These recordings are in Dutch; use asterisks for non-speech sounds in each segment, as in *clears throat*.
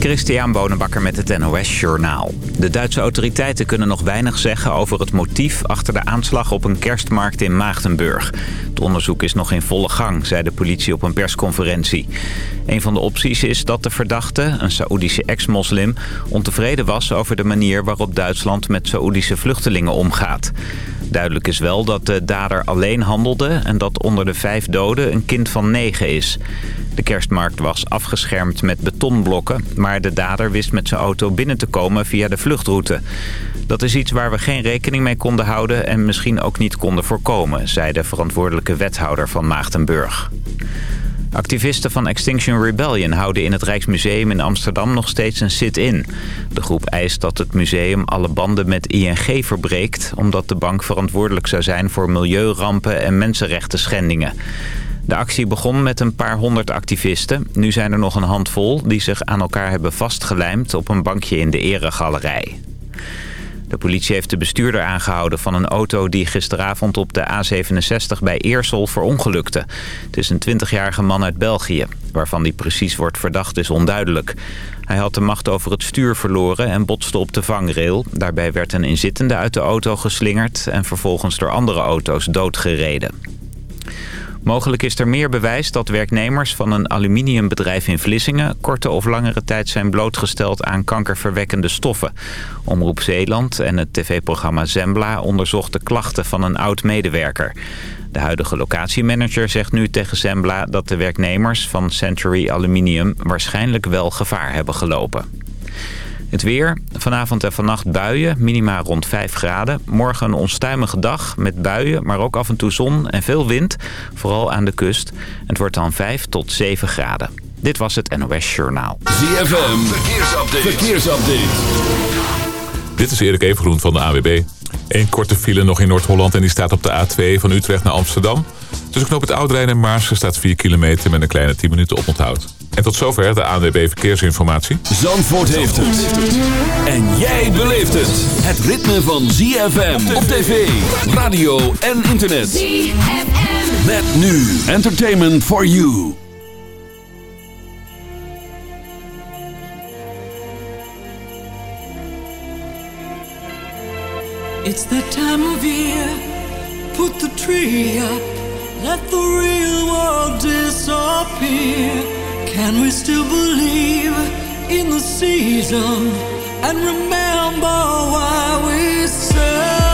Christian Bonenbakker met het NOS Journaal. De Duitse autoriteiten kunnen nog weinig zeggen over het motief... achter de aanslag op een kerstmarkt in Maagdenburg. Het onderzoek is nog in volle gang, zei de politie op een persconferentie. Een van de opties is dat de verdachte, een Saoedische ex-moslim... ontevreden was over de manier waarop Duitsland met Saoedische vluchtelingen omgaat. Duidelijk is wel dat de dader alleen handelde... en dat onder de vijf doden een kind van negen is. De kerstmarkt was afgeschermd met betonblokken... maar de dader wist met zijn auto binnen te komen via de vluchtroute. Dat is iets waar we geen rekening mee konden houden... en misschien ook niet konden voorkomen... zei de verantwoordelijke wethouder van Maagdenburg. Activisten van Extinction Rebellion houden in het Rijksmuseum in Amsterdam nog steeds een sit-in. De groep eist dat het museum alle banden met ING verbreekt... omdat de bank verantwoordelijk zou zijn voor milieurampen en mensenrechten schendingen. De actie begon met een paar honderd activisten. Nu zijn er nog een handvol die zich aan elkaar hebben vastgelijmd op een bankje in de eregalerij. De politie heeft de bestuurder aangehouden van een auto die gisteravond op de A67 bij Eersel verongelukte. Het is een 20-jarige man uit België. Waarvan die precies wordt verdacht is onduidelijk. Hij had de macht over het stuur verloren en botste op de vangrail. Daarbij werd een inzittende uit de auto geslingerd en vervolgens door andere auto's doodgereden. Mogelijk is er meer bewijs dat werknemers van een aluminiumbedrijf in Vlissingen... korte of langere tijd zijn blootgesteld aan kankerverwekkende stoffen. Omroep Zeeland en het tv-programma Zembla onderzochten klachten van een oud-medewerker. De huidige locatiemanager zegt nu tegen Zembla dat de werknemers van Century Aluminium... waarschijnlijk wel gevaar hebben gelopen. Het weer. Vanavond en vannacht buien. Minima rond 5 graden. Morgen een onstuimige dag met buien, maar ook af en toe zon en veel wind. Vooral aan de kust. Het wordt dan 5 tot 7 graden. Dit was het NOS Journaal. ZFM. Verkeersupdate. Verkeersupdate. Dit is Erik Evengroen van de AWB. Eén korte file nog in Noord-Holland en die staat op de A2 van Utrecht naar Amsterdam. Tussen knoop het Oudrijn en Maarsen staat 4 kilometer met een kleine 10 minuten oponthoud. En tot zover de ANWB Verkeersinformatie. Zandvoort heeft het. En jij beleeft het. Het ritme van ZFM op tv, radio en internet. ZFM. Met nu Entertainment for You. It's the time of year. Put the tree up. Let the real world disappear. Can we still believe in the season and remember why we celebrate?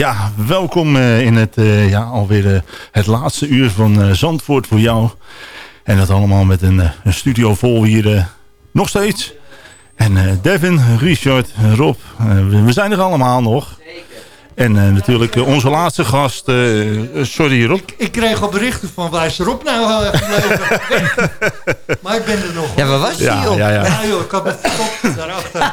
Ja, welkom uh, in het, uh, ja, alweer uh, het laatste uur van Zandvoort voor jou. En dat allemaal met een, een studio vol hier nog steeds. En Devin, Richard, Rob, we zijn er allemaal nog. En uh, natuurlijk uh, onze laatste gast, uh, sorry Rob. Ik, ik, kreeg al berichten van waar is Rob nou gebleven. *laughs* maar ik ben er nog. Ja, waar was hij ja, joh? Ja, ja. ja joh, ik had het verstopt daarachter.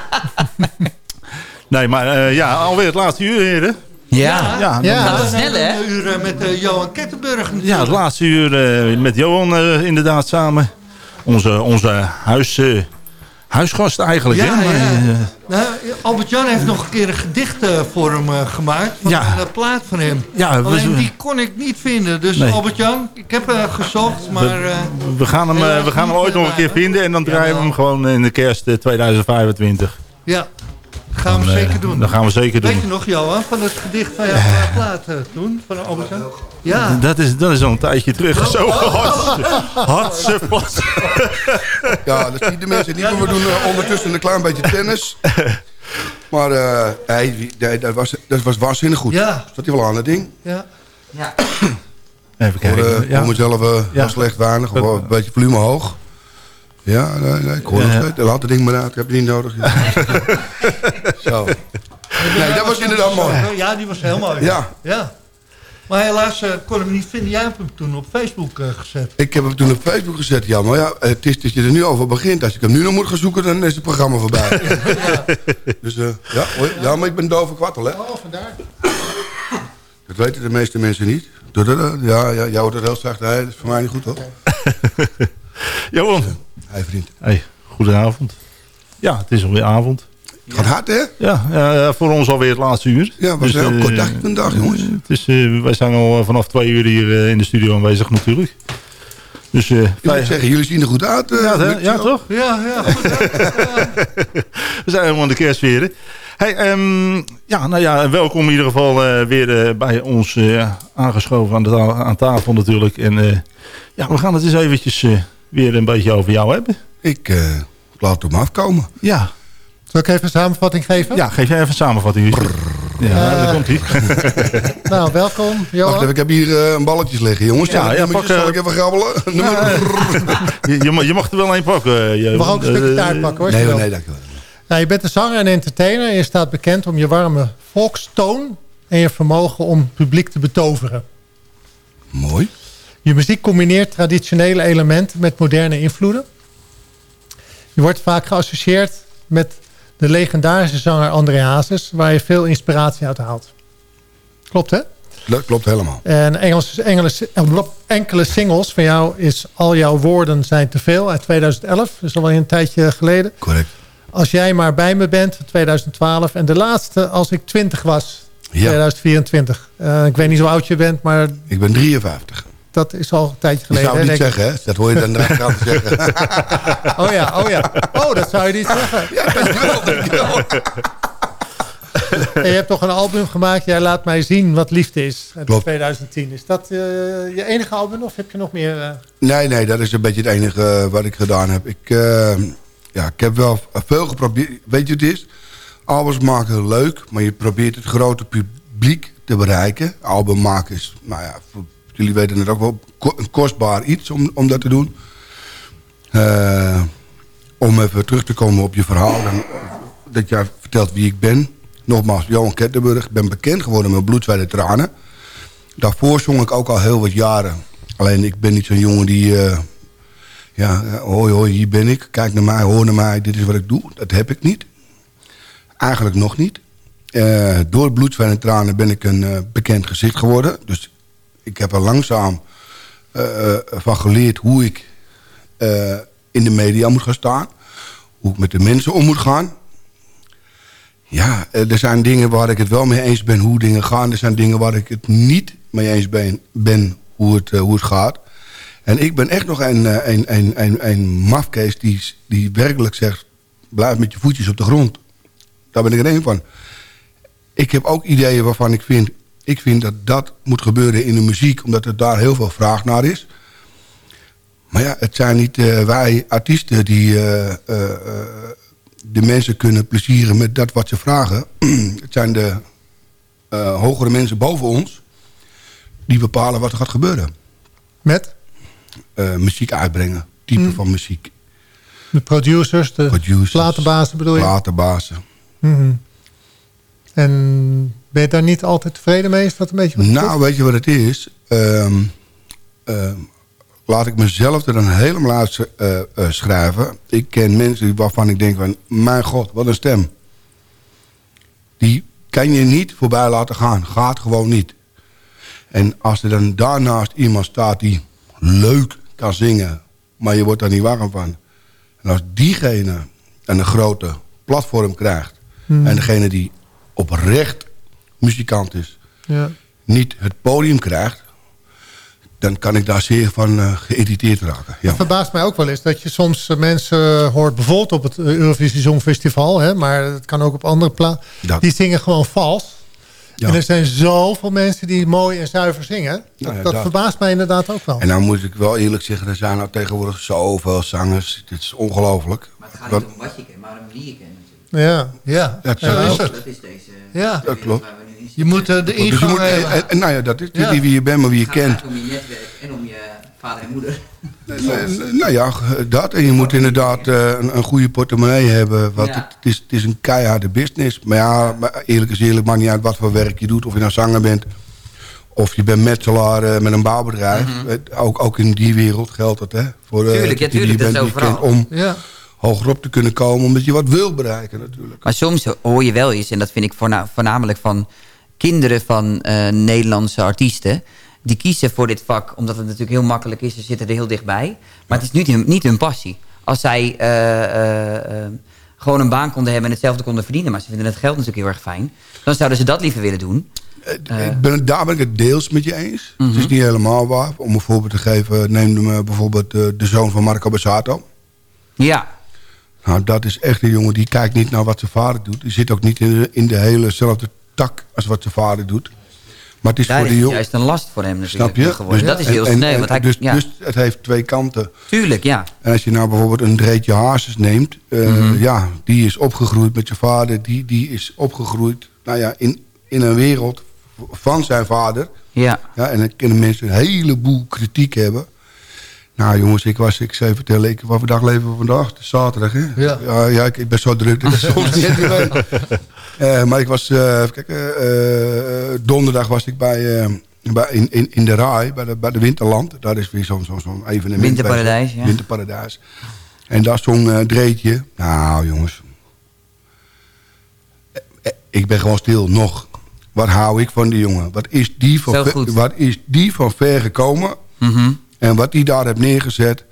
*laughs* nee, maar ja, alweer het laatste uur heren. Ja, ja, ja. gaat het snel hè? Een uur met Johan Kettenburg natuurlijk. Ja, het laatste uur met Johan inderdaad samen. Onze, onze huis huisgast eigenlijk. Ja, hè? Maar, ja. uh, nou, Albert-Jan heeft nog een keer een gedicht uh, voor hem uh, gemaakt. Van ja. een plaat van hem. Ja, Alleen die kon ik niet vinden. Dus nee. Albert-Jan, ik heb gezocht. Maar, we, we, gaan hem, we gaan hem ooit nog een keer vinden. En dan draaien we hem gewoon in de kerst 2025. Ja. Dat gaan we dan, zeker doen. Dat gaan we zeker doen. Weet je nog, Johan, van het gedicht van jouw plaat toen? Van Albert-Jan? Ja. Dat is, dat is al een tijdje terug. Oh, *laughs* Zo hartse pas. Ja, dat zien de mensen niet. Maar we doen uh, ondertussen een klein beetje tennis. Maar uh, hij, hij, dat, was, dat was waanzinnig goed. Ja. Zat hij wel aan het ding? Ja. ja. Even kijken. Voor, uh, ja. voor mezelf uh, ja. slecht weinig. Of een beetje volume hoog. Ja, nee, nee, ik hoor ja. het. Laat het ding maar uit. Ik heb het niet nodig. *laughs* Zo. Nee, dat was inderdaad mooi. Ja, die was heel mooi. Ja. ja. Maar helaas uh, kon hem niet vinden. Jij hebt hem toen op Facebook uh, gezet. Ik heb hem toen op Facebook gezet, ja. Maar ja, het is dat je er nu over begint. Als ik hem nu nog moet gaan zoeken, dan is het programma voorbij. *laughs* ja. Dus uh, ja, ja, maar ik ben doof kwattel, hè. Oh, vandaar. Dat weten de meeste mensen niet. Ja, ja, jou wordt het heel zacht. Nee, dat is voor mij niet goed, hoor. *laughs* Johan. Hey, vriend. Hey, goedenavond. Ja, het is alweer avond. Het gaat hard, hè? Ja, uh, voor ons alweer het laatste uur. Ja, was dus, een heel kort dag, een dag, jongens. Het is, uh, wij zijn al vanaf twee uur hier uh, in de studio aanwezig natuurlijk. Dus, ik wij... zeggen, jullie zien er goed uit. ja, hè? ja, toch? Ja, ja. Goed *laughs* We zijn helemaal in de kerstsferen. Hey, um, ja, nou ja, welkom in ieder geval weer bij ons aangeschoven aan, de aan tafel natuurlijk. En ja, we gaan het eens eventjes weer een beetje over jou hebben. Ik laat hem afkomen. Ja. Zal ik even een samenvatting geven? Ja, geef jij even een samenvatting. Ja, uh, daar komt ie. *laughs* nou, welkom, Johan. Wacht even, ik heb hier uh, een balletjes liggen, jongens. Ja, ja, pak, zal ik even grabbelen? *laughs* Ja, je, je, je, mag er wel een pakken. Je mag ook een stukje taart pakken, hoor. Nee, nee, dank je wel. Nou, je bent een zanger en entertainer. En je staat bekend om je warme volkstoon... en je vermogen om publiek te betoveren. Mooi. Je muziek combineert traditionele elementen met moderne invloeden. Je wordt vaak geassocieerd met de legendarische zanger André Hazes... waar je veel inspiratie uit haalt. Klopt, hè? Dat klopt helemaal. En Engels, Engels, enkele singles van jou is Al jouw woorden zijn te veel uit 2011. Dat is al een tijdje geleden. Correct. Als jij maar bij me bent, 2012. En de laatste, als ik 20 was, ja. 2024. Uh, ik weet niet hoe oud je bent, maar... Ik ben 53. Dat is al een tijdje geleden. Dat zou je niet zeggen, hè? Dat hoor je dan aan te *laughs* zeggen. oh ja, oh ja. Oh, dat zou je niet zeggen. Ja, dankjewel, dankjewel. En je hebt toch een album gemaakt, Jij laat mij zien wat liefde is. Klopt. 2010. Is dat uh, je enige album of heb je nog meer? Uh... Nee, nee, dat is een beetje het enige uh, wat ik gedaan heb. Ik, uh, ja, ik heb wel veel geprobeerd. Weet je wat het is? Albums maken leuk, maar je probeert het grote publiek te bereiken. Album maken is, nou ja, voor, jullie weten het ook wel, een kostbaar iets om, om dat te doen. Uh, om even terug te komen op je verhaal. Dan, dat jij vertelt wie ik ben. Nogmaals, Johan Kettenburg. Ik ben bekend geworden met Bloed, en Tranen. Daarvoor zong ik ook al heel wat jaren. Alleen ik ben niet zo'n jongen die... Uh, ja, hoi hoi, hier ben ik. Kijk naar mij, hoor naar mij. Dit is wat ik doe. Dat heb ik niet. Eigenlijk nog niet. Uh, door Bloed, en Tranen ben ik een bekend gezicht geworden. Dus ik heb er langzaam van geleerd hoe ik in de media moet gaan staan. Hoe ik met de mensen om moet gaan. Ja, er zijn dingen waar ik het wel mee eens ben hoe dingen gaan. Er zijn dingen waar ik het niet mee eens ben, ben hoe, het, hoe het gaat. En ik ben echt nog een, een, een, een, een mafkees die, die werkelijk zegt... blijf met je voetjes op de grond. Daar ben ik er één van. Ik heb ook ideeën waarvan ik vind... ik vind dat dat moet gebeuren in de muziek... omdat er daar heel veel vraag naar is. Maar ja, het zijn niet uh, wij artiesten die... Uh, de mensen kunnen plezieren met dat wat ze vragen. *clears throat* het zijn de eh, hogere mensen boven ons... die bepalen wat er gaat gebeuren. Met Eh, muziek uitbrengen, type Mm. van muziek. de producers, de Producers, platenbazen bedoel je? platenbazen. Mhm. En ben je daar niet altijd tevreden mee? Is dat een beetje Nou, weet je wat het is? Ehm, ehm, laat ik mezelf er dan helemaal uit eh, eh, schrijven. Ik ken mensen waarvan ik denk van... Mijn god, wat een stem. Die kan je niet voorbij laten gaan. Gaat gewoon niet. En als er dan daarnaast iemand staat die leuk kan zingen... maar je wordt daar niet warm van. En als diegene een grote platform krijgt... en degene die oprecht muzikant is Ja. niet het podium krijgt... dan kan ik daar zeer van eh, geïrriteerd raken. Ja. Het verbaast mij ook wel eens dat je soms eh, mensen hoort... bijvoorbeeld op het eh, Eurovisie Songfestival... Hè, maar het kan ook op andere plaatsen... Dat- die zingen gewoon vals. Ja. En er zijn zoveel mensen die mooi en zuiver zingen. Dat, Nou ja, dat dat- verbaast mij inderdaad ook wel. En nou moet ik wel eerlijk zeggen... er zijn nou tegenwoordig zoveel zangers. Het is ongelooflijk. Maar het gaat Wat- niet om wat je kent, maar om wie je kent natuurlijk. Ja. Ja, Dat zo is het. Dat deze Ja. wereld klopt. waar we Je moet eh, de Dus je ingang moet, hebben. en, en nou ja, dat is Ja. niet wie je bent, maar wie je Het gaat kent. om je netwerk en om je vader en moeder. *laughs* Eh, Nou ja, dat. En je moet inderdaad eh, een, een goede portemonnee hebben. Want Ja. het, het is, het is een keiharde business. Maar ja, maar eerlijk is eerlijk, maakt niet uit wat voor werk je doet. Of je nou zanger bent. Of je bent metselaar eh, met een bouwbedrijf. Het- ook, ook in die wereld geldt het, hè. Voor, eh, Mhm. Tuurlijk, ja, die tuurlijk, dat is overal. om Ja. hogerop te kunnen komen. Omdat je wat wil bereiken natuurlijk. Maar soms hoor je wel eens, en dat vind ik voorna- voornamelijk van kinderen van eh, Nederlandse artiesten. Die kiezen voor dit vak omdat het natuurlijk heel makkelijk is. Ze zitten er heel dichtbij. Maar het is niet hun, niet hun passie. Als zij eh, eh, gewoon een baan konden hebben en hetzelfde konden verdienen... maar ze vinden het geld natuurlijk heel erg fijn... dan zouden ze dat liever willen doen. Ik ben, daar ben ik het deels met je eens. Het Mhm. is niet helemaal waar. Om een voorbeeld te geven, neem bijvoorbeeld de zoon van Marco Bassato. Ja, Nou, dat is echt een jongen die kijkt niet naar wat zijn vader doet. Die zit ook niet in de, in de helezelfde tak als wat zijn vader doet. Maar het is daar voor is de jongen... juist een last voor hem natuurlijk Snap je? geworden. dat is heel en- sneu. en- want hij, dus, ja, dus het heeft twee kanten. tuurlijk, ja. En als je nou bijvoorbeeld een Dreetje Hazes neemt... eh, Mhm. ja, die is opgegroeid met zijn vader. Die, die is opgegroeid nou ja, in, in een wereld van zijn vader. Ja, Ja, en dan kunnen mensen een heleboel kritiek hebben. Nou jongens, ik was, ik zei vertellen, ik, wat voor dag leven we vandaag? Het is zaterdag, hè? Ja. ja, ja, ik, ik ben zo druk dat ik *laughs* soms niet Eh, maar ik was, eh, even kijken, eh, donderdag was ik bij, bij, in, in, in de RAI, bij de, bij de Winterland. Daar is weer zo'n zo, zo'n evenement. Winterparadijs, ja. Winterparadijs. En daar zong Dreetje. Nou jongens, ik ben gewoon stil, nog. Wat hou ik van die jongen? Wat is die van, ver, wat is die van ver gekomen? Mhm. En wat hij daar heeft neergezet...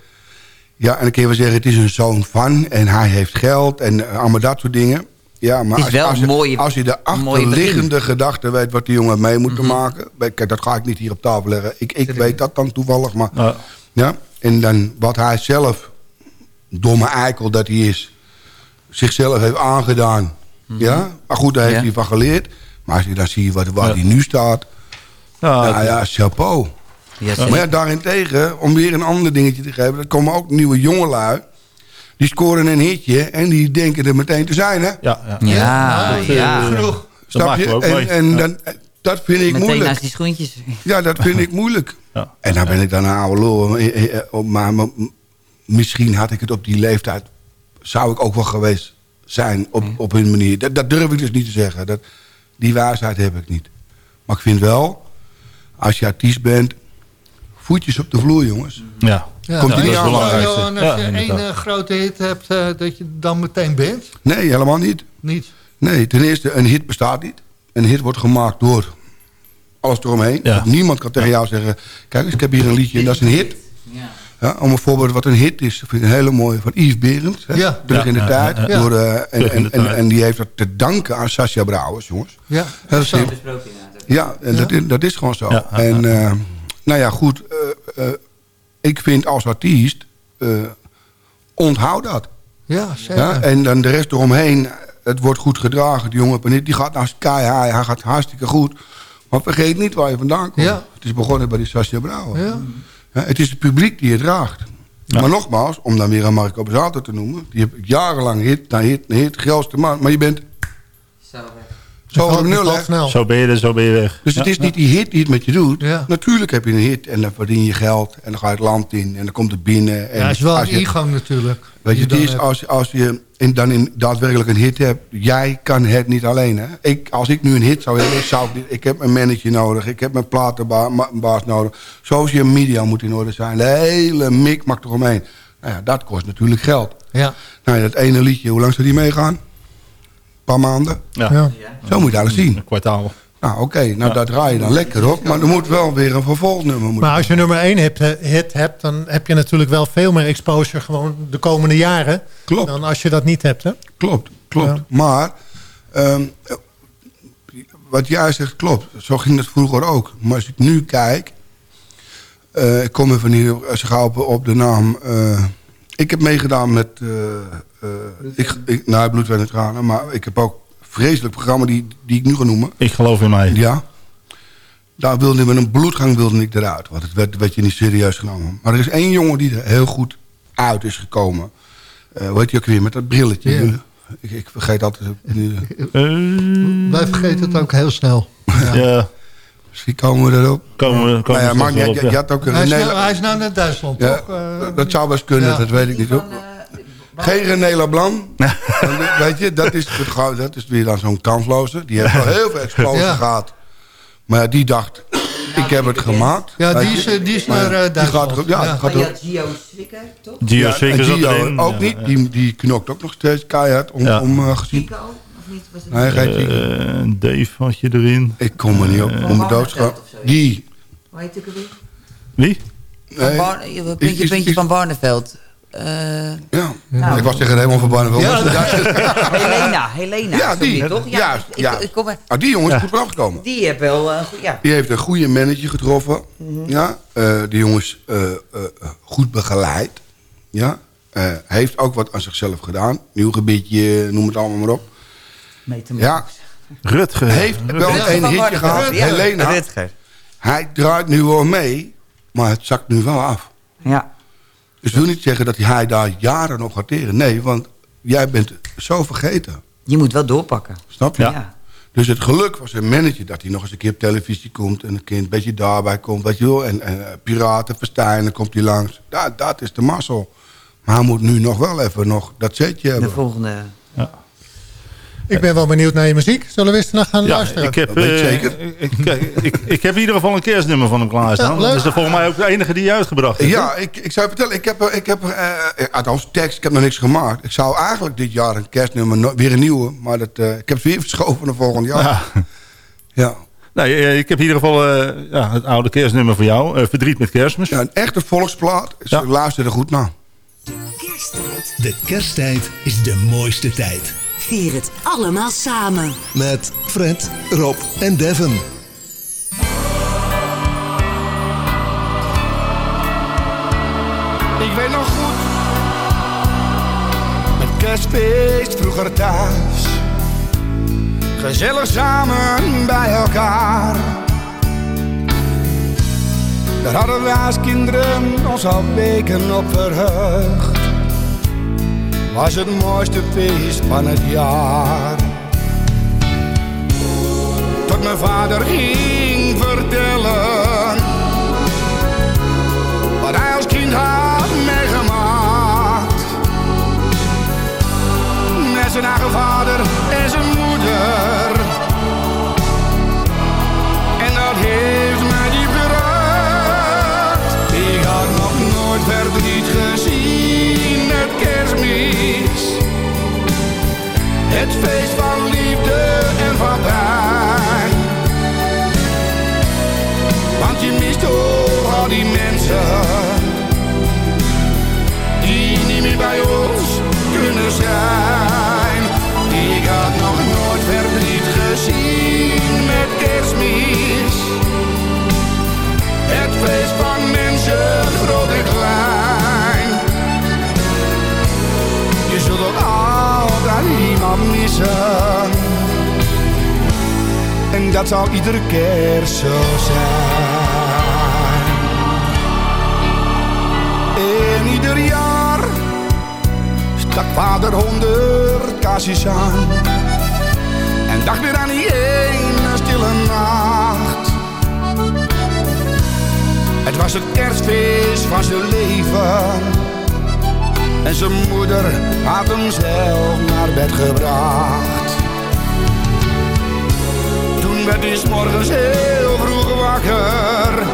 Ja, en dan kun je wel zeggen, het is een zoon van... en hij heeft geld en allemaal dat soort dingen. Ja, maar Het is als, wel als, een je, mooie- als je de achterliggende gedachte weet... wat die jongen mee moet Mhm. maken... Kijk, dat ga ik niet hier op tafel leggen. Ik, ik weet dat dan toevallig, maar... Ja. Ja, en dan wat hij zelf, domme eikel dat hij is... zichzelf heeft aangedaan. Ja, maar goed, daar heeft Mhm. Ja. hij van geleerd. Maar als je dan ziet wat, waar Ja. hij nu staat... Ja, nou ja, chapeau. Maar ja, daarentegen, om weer een ander dingetje te geven... er komen ook nieuwe jongelui. Die scoren een hitje en die denken er meteen te zijn, hè? ja, ja. Ja, ja. Genoeg. Snap je? En, mee. en Ja. dan, dat vind ik Meteen moeilijk. naast die schoentjes. Ja, dat vind ik moeilijk. Ja. En dan ben ik dan een oude lul. Eh, eh, eh, Maar maar misschien had ik het op die leeftijd... zou ik ook wel geweest zijn op, op hun manier. Dat, dat durf ik dus niet te zeggen. Dat, die wijsheid heb ik niet. Maar ik vind wel, als je artiest bent... voetjes op de vloer, jongens. Ja. Ja, Komt dat die belangrijkste. zo. En als Ja, je één inderdaad. eh, grote hit hebt, eh, dat je dan meteen bent? Nee, helemaal niet. Niet? Nee, ten eerste, een hit bestaat niet. Een hit wordt gemaakt door alles eromheen. Ja. Niemand kan tegen jou zeggen... kijk eens, ik heb hier een liedje en dat is een hit. Ja. Ja, om een voorbeeld wat een hit is, vind ik een hele mooie van Yves Berend. Ja. Terug Ja, in de tijd. Door, eh, en, Terug in de en, en, tijd. en die heeft dat te danken aan Sascha Brouwers, jongens. Ja. Dat is, ja, en Dat, is, dat is gewoon zo. En eh, nou ja, goed. Ik vind als artiest, eh, onthoud dat. Ja, zeker. Ja? En dan de rest eromheen, het wordt goed gedragen. Die jongen die gaat nou sky high, hij gaat hartstikke goed. Maar vergeet niet waar je vandaan komt. Ja. Het is begonnen bij die Sascha Brouwer. Ja. Ja, het is het publiek die het draagt. Maar nogmaals, om dan weer aan Marco Bazzato te noemen... die heb ik jarenlang hit na hit na hit, grootste man. Maar je bent Zo, Zo op nul, hè? ben je er, zo ben je weg. Dus het Ja. is niet die hit die het met je doet. Ja. Natuurlijk heb je een hit en dan verdien je geld. En dan ga je het land in en dan komt het binnen. En Ja, het is wel als een ingang natuurlijk. Weet je, die het is hebt. als, als je in, dan in, daadwerkelijk een hit hebt... jij kan het niet alleen. Hè? Ik, als ik nu een hit zou hebben, zou ik, niet- ik heb een manager nodig. Ik heb mijn platenbaas nodig. Social media moet in orde zijn. De hele mikmak eromheen. Nou ja, dat kost natuurlijk geld. Ja. Nou ja, dat ene liedje, hoe lang zou die meegaan? Een paar maanden. Ja. Ja. Zo moet je dat zien. Een kwartaal. Nou oké, nou dat draai je dan lekker op. Maar er moet wel weer een vervolgnummer. moeten Maar als je nummer 1 hit, hit hebt, dan heb je natuurlijk wel veel meer exposure gewoon de komende jaren. Klopt. Dan als je dat niet hebt. Hè? Klopt, klopt. Ja. Maar ehm, wat jij zegt klopt. Zo ging het vroeger ook. Maar als ik nu kijk... eh, ik kom even niet op- zo gauw op, op de naam... eh, ik heb meegedaan met... eh, eh, ik, ik, nou, Bloedwijn en Tranen. Maar ik heb ook vreselijk programma die, die ik nu ga noemen. Ik geloof in mij. Ja. Daar wilde ik met een bloedgang wilde ik eruit. Want het werd, werd je niet serieus genomen. Maar er is één jongen die er heel goed uit is gekomen. Eh hoe heet hij ook weer? Met dat brilletje. Ik, ik vergeet altijd... nu- Eh, Wij vergeten het ook heel snel. ja, Misschien komen we erop. komen we komen Nou ja, we maar op, je, ja. je had ook een Hij is, René... nou, hij is nou naar Duitsland, ja, toch? Eh, dat zou best kunnen, ja. dat weet ik niet. hoor. Geen René Leblanc. *laughs* weet je, dat is, dat is weer dan zo'n kansloze. Die heeft wel heel veel explosie Ja. gehad. Maar ja, die dacht, ik heb het gemaakt. Ja, Weet die is, eh, die is Maar naar ja, eh, die Duitsland. gaat ja, die gaat Maar je had Gio Swikker, toch? Gio Ja, ook Ja, niet. ja. Die, die knokt ook nog steeds keihard om, Ja. om eh, gezien. Niet? Was het Nee, Eh, Dave had je erin. ik kom er niet op. om me dood te gaan. Barneveld of zoiets. Die. Hoe heet het ook alweer? Wie? Van Nee, Barne- Is- Puntje, is- puntje is- van Barneveld. Eh, ja. Nou. Ik was tegen Raymond van Barneveld. Ja, *laughs* Ja, Helena, Helena. Ja, die. toch? Ik. Ik, kom er, Ah, die jongen is goed vanaf gekomen. die heeft wel... eh, ja. Die heeft een goede manager getroffen. Mhm. Ja. Eh, die jongens eh, eh, eh, goed begeleid. Ja. Eh, heeft ook wat aan zichzelf gedaan. Nieuw gebiedje, noem het allemaal maar op. Mee te Ja. Rutger. Heeft wel Rutger een hitje gehad. ja. Helena. Rutger. Hij draait nu wel mee. Maar het zakt nu wel af. Ja. Dus wil niet zeggen dat hij daar jaren nog gaat teren. Nee, want jij bent zo vergeten. Je moet wel doorpakken. Snap je? Ja. Dus het geluk was een manager dat hij nog eens een keer op televisie komt... en een keer een beetje daarbij komt, weet je wel. En, en eh, Piraten, Verstijnen komt hij langs. Dat, dat is de mazzel. Maar hij moet nu nog wel even nog dat setje De hebben. volgende... Ik ben wel benieuwd naar je muziek. Zullen we eens naar gaan Ja, luisteren? ik heb, eh, zeker. Ik, kijk, ik, ik heb in ieder geval een kerstnummer van hem klaarstaan. Ja, dat is er volgens mij ook de enige die je uitgebracht hebt. Ja, ik, ik zou je vertellen, ik heb, eh, ik heb eh, althans tekst, ik heb nog niks gemaakt. Ik zou eigenlijk dit jaar een kerstnummer, weer een nieuwe... maar dat, eh, ik heb het weer verschoven naar volgend jaar. Ja. Ja. Nou, ik heb in ieder geval eh, ja, het oude kerstnummer voor jou. eh, Verdriet met kerstmis. ja, een echte volksplaat. Dus Ja. Luister er goed naar. Kersttijd. De kersttijd is de mooiste tijd. Vier het allemaal samen. Met Fred, Rob en Devin. Ik weet nog goed, met kerstfeest vroeger thuis. Gezellig samen bij elkaar. Daar hadden we als kinderen ons al weken op verheugd. Was het mooiste feest van het jaar. Tot mijn vader ging vertellen wat hij als kind had meegemaakt. Met zijn eigen vader en zijn moeder. Het feest van liefde en van pijn. Want je mist toch al die mensen Die niet meer bij ons kunnen zijn. Ik had nog nooit verdriet gezien met kerstmis. Het feest van mensen, groot en klein En dat zal iedere keer zo zijn. En ieder jaar stak vader honderd kastjes aan. En dacht weer aan die ene stille nacht. Het was het kerstfeest van zijn leven en zijn moeder had hem zelf naar bed gebracht. Toen werd hij 's morgens heel vroeg wakker.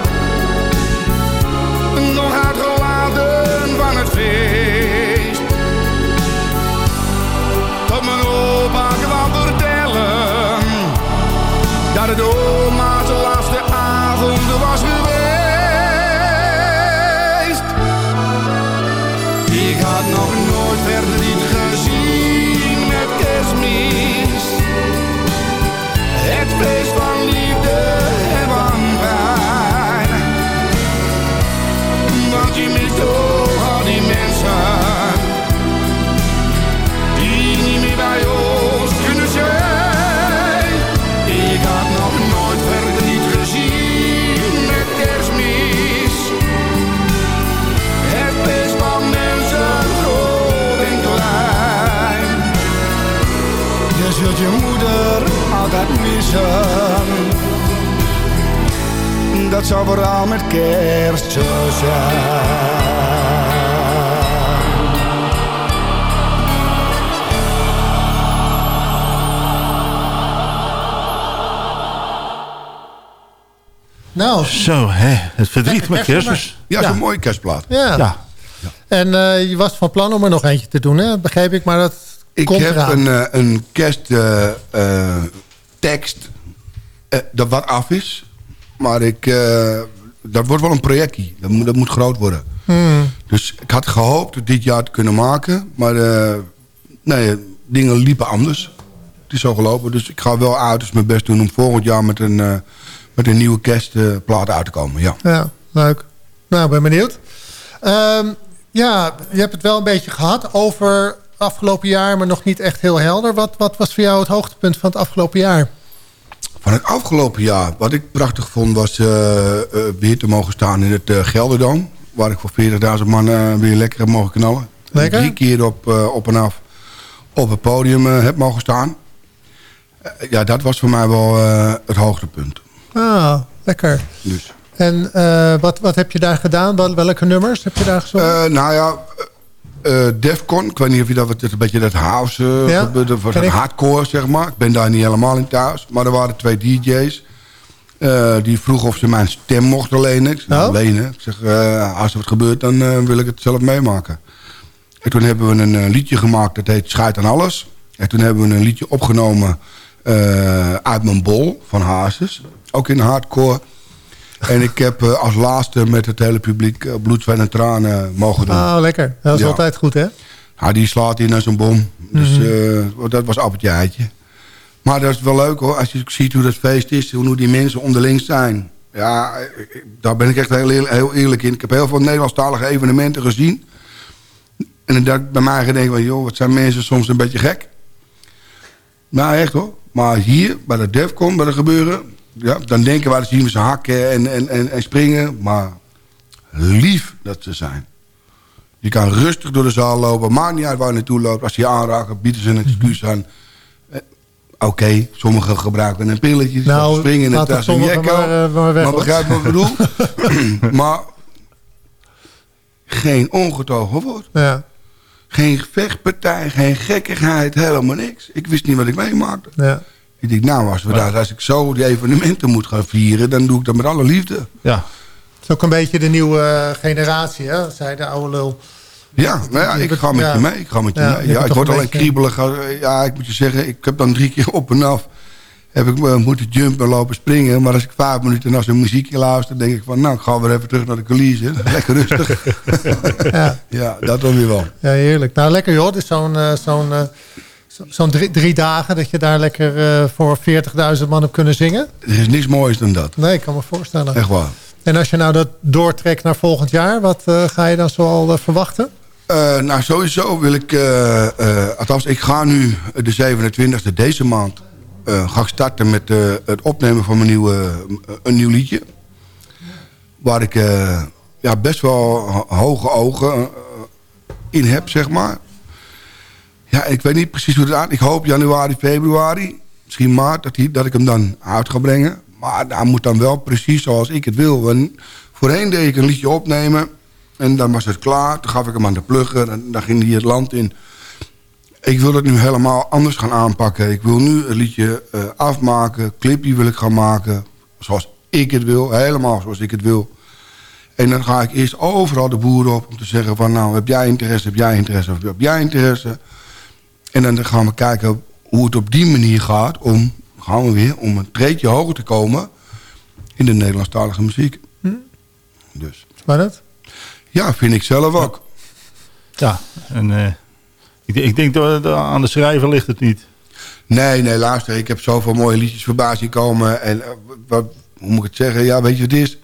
Dat zou vooral met kerst zo zijn. Nou, Zo, hè. Het verdriet met kerstmis. *laughs* Ja, is een mooie kerstplaat. ja. Ja. En eh, je was van plan om er nog eentje te doen, hè? begreep ik. Maar dat Ik komt heb eraan. een, eh, een kersttekst dat wat af is. Maar ik, eh, dat wordt wel een projectje. Dat moet, dat moet groot worden. Hmm. Dus ik had gehoopt dit jaar te kunnen maken. Maar eh, nee, dingen liepen anders. Het is zo gelopen. Dus ik ga wel uiterst mijn best doen om volgend jaar met een, eh, met een nieuwe kerstplaat uit te komen. Ja. Ja, leuk. Nou, ben benieuwd. Ehm, ja, je hebt het wel een beetje gehad over afgelopen jaar, maar nog niet echt heel helder. Wat, wat was voor jou het hoogtepunt van het afgelopen jaar? Van het afgelopen jaar, wat ik prachtig vond, was eh, eh, weer te mogen staan in het uh, Gelderdoom. Waar ik voor 40.000 man eh, weer lekker heb mogen knallen. Lekker. Drie keer op, eh, op en af op het podium eh, heb mogen staan. Eh, ja, dat was voor mij wel eh, het hoogtepunt. Ah, lekker. Dus. En eh, wat, wat heb je daar gedaan? Wel- Welke nummers heb je daar gezongen? Eh, nou ja, eh, Defcon, ik weet niet of je dat, wat- een beetje dat house Ja, gebeurde, dat ik. hardcore zeg maar. Ik ben daar niet helemaal in thuis. Maar er waren twee DJ's. eh, die vroegen of ze mijn stem mochten lenen. Ik zeg, nou, Oh. lenen. Ik zeg, als er wat gebeurt, dan wil ik het zelf meemaken. En toen hebben we een liedje gemaakt, dat heet Scheid aan Alles. En toen hebben we een liedje opgenomen uit mijn bol van Hazes. Ook in hardcore. En ik heb eh, als laatste met het hele publiek uh, bloed, en tranen mogen doen. Ah, lekker. Dat is Ja. altijd goed, hè? Ja, die slaat in als een bom. Dus Mhm. eh, dat was appeltje eitje. Maar dat is wel leuk hoor. Als je ziet hoe dat feest is. Hoe die mensen onderling zijn. Ja, daar ben ik echt heel, eer- heel eerlijk in. Ik heb heel veel Nederlandstalige evenementen gezien. En dan dacht ik bij mij gedacht van... joh, wat zijn mensen soms een beetje gek. Nou, echt hoor. Maar hier, bij de Defcon, bij de gebeuren... Ja, dan denken wij, dan zien we ze hakken en, en, en, en springen. Maar lief dat ze zijn. Je kan rustig door de zaal lopen. Maakt niet uit waar je naartoe loopt. Als ze je aanraken, bieden ze een excuus aan. Eh, Oké, sommigen gebruiken een pilletje. Nou, springen in het toch sommigen jekko. maar, eh, maar maar begrijp wat ik bedoel? *laughs* maar geen ongetogen woord. Ja, Geen vechtpartij, geen gekkigheid, helemaal niks. Ik wist niet wat ik meemaakte. ja. Ik denk, nou, als, we daar, als ik zo die evenementen moet gaan vieren... dan doe ik dat met alle liefde. Ja. Het is ook een beetje de nieuwe eh, generatie, hè? Zei de oude lul. Ja, nou ja, ik ga met Ja. je mee. Ik ga met je Ja, mee. je Ja, ik word een alleen beetje- kriebelig. eh, Ja, ik moet je zeggen, ik heb dan drie keer op en af... heb ik eh, moeten jumpen, lopen, springen. Maar als ik vijf minuten naar zo'n muziekje luister... denk ik van, nou, ik ga weer even terug naar de coulissen. *laughs* Lekker rustig. Ja. *laughs* ja, dat dan weer wel. Ja, heerlijk. Nou, lekker joh. Dus zo'n zo'n zo- zo'n drie, drie dagen dat je daar lekker eh, voor 40.000 man op kunnen zingen. Er is niks moois dan dat. Nee, ik kan me voorstellen. Echt waar. En als je nou dat doortrekt naar volgend jaar, wat eh, ga je dan zoal eh, verwachten? Nou, sowieso wil ik... althans, ik ga nu de 27e deze maand... ga ik starten met het opnemen van mijn nieuwe, een nieuw liedje. Waar ik ja, best wel ho- hoge ogen in heb, zeg maar. Ja, ik weet niet precies hoe het aan... Ik hoop januari, februari, misschien maart... dat, dat ik hem dan uit ga brengen. Maar hij moet dan wel precies zoals ik het wil. En Voorheen deed ik een liedje opnemen. En dan was het klaar. Toen gaf ik hem aan de plugger. En dan ging hij het land in. Ik wil het nu helemaal anders gaan aanpakken. Ik wil nu een liedje eh, afmaken. Clipje wil ik gaan maken. Zoals ik het wil. Helemaal zoals ik het wil. En dan ga ik eerst overal de boeren op om te zeggen van... nou, heb jij interesse, heb jij interesse, heb jij interesse? En dan gaan we kijken hoe het op die manier gaat... om, gaan we weer, om een treedje hoger te komen... in de Nederlandstalige muziek. Hm? Dus. Spannend. Ja, vind ik zelf ook. Ja, en eh, ik, ik denk dat dat aan de schrijver ligt het niet. Nee, nee, luister. Ik heb zoveel mooie liedjes voorbij zien komen. En eh, wat, hoe moet ik het zeggen? Ja, weet je wat het is?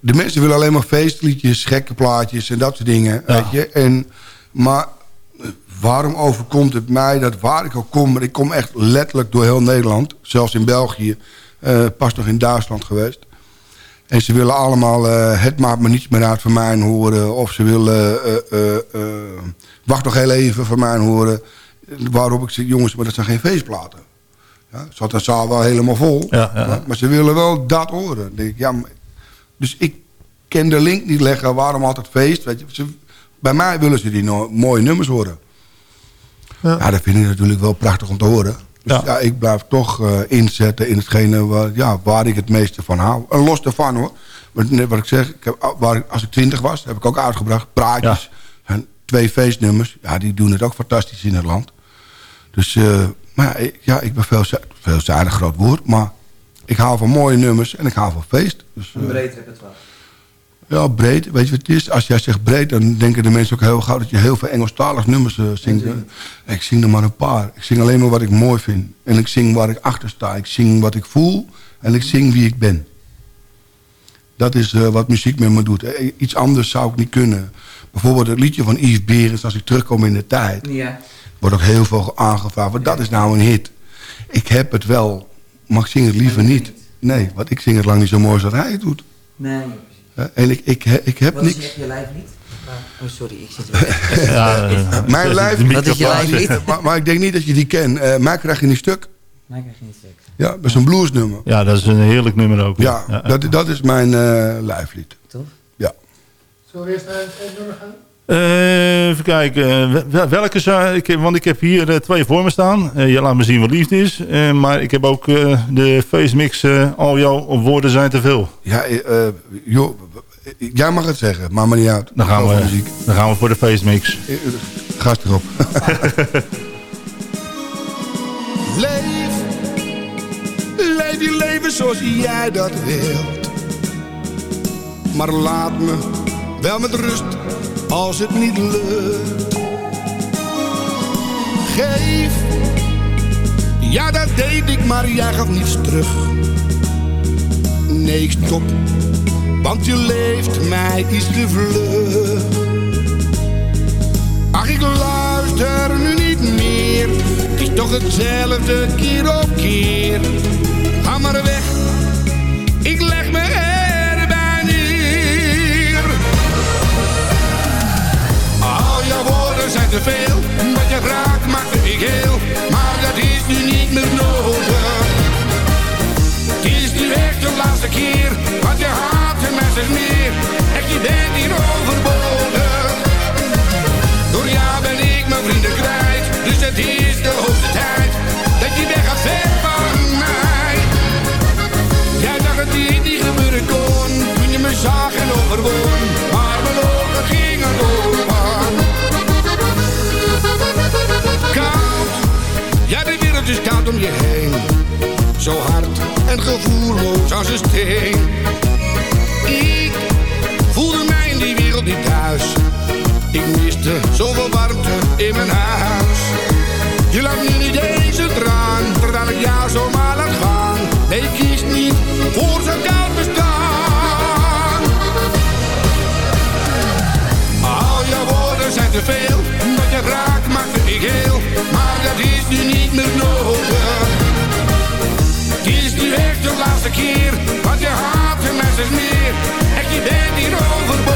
De mensen willen alleen maar feestliedjes, gekke plaatjes en dat soort dingen. Ja. Weet je? En, maar waarom overkomt het mij dat waar ik ook kom... maar ik kom echt letterlijk door heel Nederland. Zelfs in België. eh, pas nog in Duitsland geweest. En ze willen allemaal... eh, het maakt me niets meer uit van mij horen. Of ze willen... eh, wacht nog heel even van mij horen. Waarop ik zeg, jongens, maar dat zijn geen feestplaten. Ja, zat de zaal wel helemaal vol. Ja, ja, ja. Maar, maar ze willen wel dat horen. Denk ik, ja, maar- dus ik ken de link niet leggen. Waarom altijd feest? Weet je, ze, bij mij willen ze die no- mooie nummers horen. Ja. Ja. dat vind ik natuurlijk wel prachtig om te horen. Dus Ja. ja, ik blijf toch eh, inzetten in hetgene waar, ja, waar ik het meeste van hou. En los daarvan hoor. Maar net wat ik zeg, ik heb, waar ik, als ik twintig was, heb ik ook uitgebracht. Praatjes. En twee feestnummers. Ja, die doen het ook fantastisch in het land. Dus eh, maar ja, ik, ja, ik ben veel, veelzijdig groot woord. Maar ik hou van mooie nummers en ik hou van feest. Dus, eh, breed repertoire. Ja, breed. Weet je wat het is? Als jij zegt breed, dan denken de mensen ook heel gauw... dat je heel veel Engelstalig nummers eh, zingt. Ik zing er maar een paar. Ik zing alleen maar wat ik mooi vind. En ik zing waar ik achter sta. Ik zing wat ik voel. En ik zing wie ik ben. Dat is eh, wat muziek met me doet. Eh, Iets anders zou ik niet kunnen. Bijvoorbeeld het liedje van Yves Berens... Als ik terugkom in de tijd. Ja. Wordt ook heel veel aangevraagd. Want dat is nou een hit. Ik heb het wel, maar ik zing het liever niet. Nee, want ik zing het lang niet zo mooi als dat hij het doet. Nee. Eh, En ik, ik, ik heb Wat is niks... je lijflied? Oh, sorry, ik zit *laughs* weer. Ja, Mijn lijf... de Wat is je microfoon. lijflied? *laughs* Maar, maar ik denk niet dat je die kent. Eh mij krijg je niet stuk. Ik krijg geen stuk. Ja, dat is een bluesnummer. Ja, dat is een heerlijk nummer ook. Ja, dat, dat is mijn eh lijflied. Tof. Ja. Zullen we eerst naar het nummer gaan? Eh, even kijken. Wel- wel- Welke zou ik... heb- Want ik heb hier eh, twee voor me staan. Eh, je laat me zien wat liefde is. Eh, maar ik heb ook eh, de facemix. eh al jouw woorden zijn te veel. Ja, joh, jij mag het zeggen, maakt me niet uit. Dan gaan, we, muziek. dan gaan we voor de facemix. Eh, Gast erop. *laughs* Leef, leef je leven zoals jij dat wilt. Maar laat me wel met rust als het niet lukt. Geef, ja dat deed ik, maar jij gaf niets terug. Nee, stop, want je leeft mij iets te vlug. Ach, ik luister nu niet meer. Het is toch hetzelfde keer op keer. Ga maar weg, ik leg me te veel. Wat je raakt maakt ik heel. Maar dat is nu niet meer nodig. Het is nu echt de laatste keer. Want je haat en mij zegt meer. Echt, je bent hier overbodig. Door jou ben ik mijn vrienden kwijt. Dus het is de hoogste tijd dat je weg gaat van mij. Jij dacht dat dit niet gebeuren kon. Toen je me zag en overwon. Maar mijn ogen gingen open. Is koud om je heen. Zo hard en gevoelloos als een steen. Ik voelde mij in die wereld niet thuis. Ik miste zoveel warmte in mijn huis. Je laat nu niet eens een traan, terwijl ik jou zomaar laat gaan. Nee, kies niet voor zo'n koud bestaan. Te wat je raakt maakt ik heel. Maar dat is nu niet meer nodig. Het is nu echt de laatste keer, want je haat en mij zegt meer. Echt, je bent hier overbodig.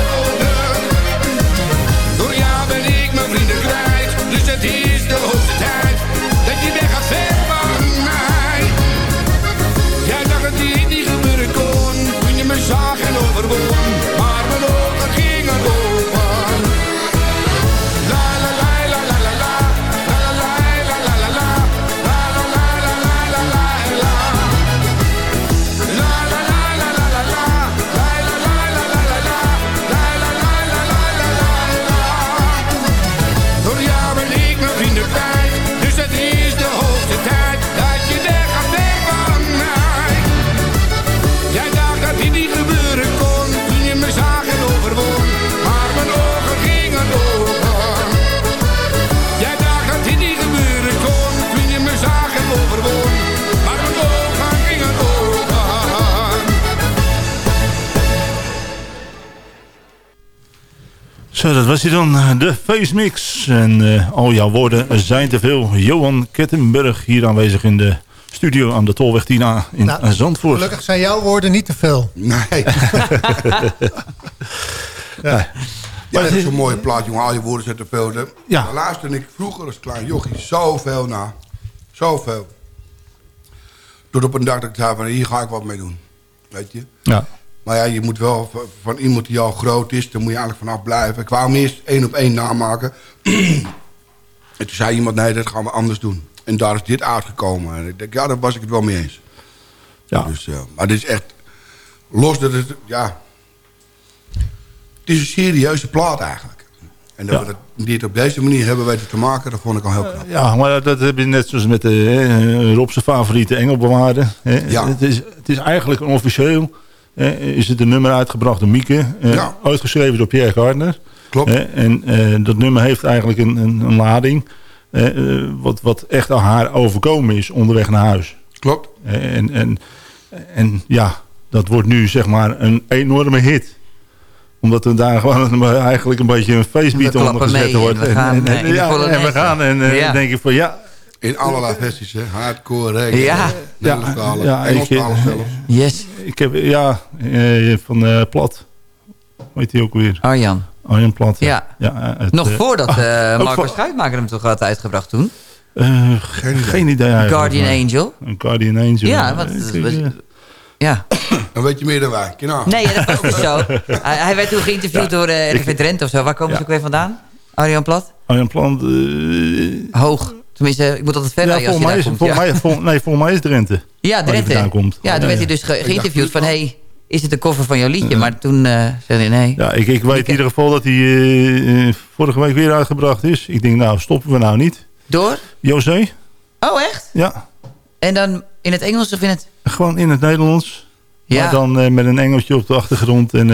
Zo, dat was hij dan, eh, de Face Mix. En eh, al jouw woorden zijn te veel. Johan Kettenberg hier aanwezig in de studio aan de Tolweg Tina in Nou, Zandvoort. Gelukkig zijn jouw woorden niet te veel. Nee. *laughs* Ja. Ja, dat is zo'n mooie plaat, jongen. Al je woorden zetten veel. Hè. Ja. Daar luisterde ik vroeger als klein jochie zoveel naar. Zoveel. Tot op een dag dat ik zei van hier ga ik wat mee doen. Weet je? Ja. Maar ja, je moet wel van, iemand die al groot is, daar moet je eigenlijk vanaf blijven. Ik wou hem eerst één op één namaken. *clears throat* en toen zei iemand, nee, dat gaan we anders doen. En daar is dit uitgekomen. En ik denk, ja, daar was ik het wel mee eens. Ja. Dus, eh, maar dit is echt... Los dat het... Ja, het is een serieuze plaat eigenlijk. En dat Ja. we dat, dit op deze manier hebben weten te maken, dat vond ik al heel knap. Ja, maar dat heb je net zoals met de, eh, Rob zijn favoriete Engelbewaarder. hè. Ja. Het, is, het is eigenlijk een officieel. Eh, is het een nummer uitgebracht door Mieke. eh, Ja. Uitgeschreven door Pierre Gardner. Klopt. en eh, dat nummer heeft eigenlijk een, een, een lading. eh, wat, wat echt aan haar overkomen is onderweg naar huis. Klopt. En, en, en ja, dat wordt nu zeg maar een enorme hit omdat er daar *laughs* gewoon een- eigenlijk een beetje een feestbeat We onder gezet mee en wordt. we gaan, de ja, en we gaan en Ja. denk ik van ja, In allerlei *laughs* versies, hè. Hardcore, reggae, Ja. Nederlandstalig, Ja, ik- Engelstalig zelfs. Yes, ik heb ja eh, van eh, Plat. Weet hij ook weer? Arjan. Arjen Plat. Ja. ja het, Nog eh, voordat *laughs* eh ook Marco Schuitmaker hem toch had uitgebracht toen? eh, geen, geen idee eigenlijk. Guardian maar- Angel. Een Guardian Angel. Ja, eh, ja. *coughs* Dan weet je meer dan wij. Nou. Nee, ja, dat was dus zo. *laughs* Hij, hij werd toen geïnterviewd door eh RTV Drenthe of zo. Waar komen ze Ja. ook weer vandaan? Arjan Plat? Arjen Plat. eh, Hoog. Tenminste, ik moet altijd ver ja, volgens mij, is, komt. ja. mij, vol- nee, volgens mij is Drenthe. Ja, Drenthe. komt. Ja, toen werd hij dus ge- geïnterviewd van... hey, is het de cover van jouw liedje? Maar toen eh zei hij nee. Ja, ik, ik weet in ieder geval dat hij eh, eh, vorige week weer uitgebracht is. Ik denk, nou, stoppen we nou niet. Door? José? Oh, echt? Ja, En dan in het Engels of in het... gewoon in het Nederlands. Ja. Maar dan met een engeltje op de achtergrond. En,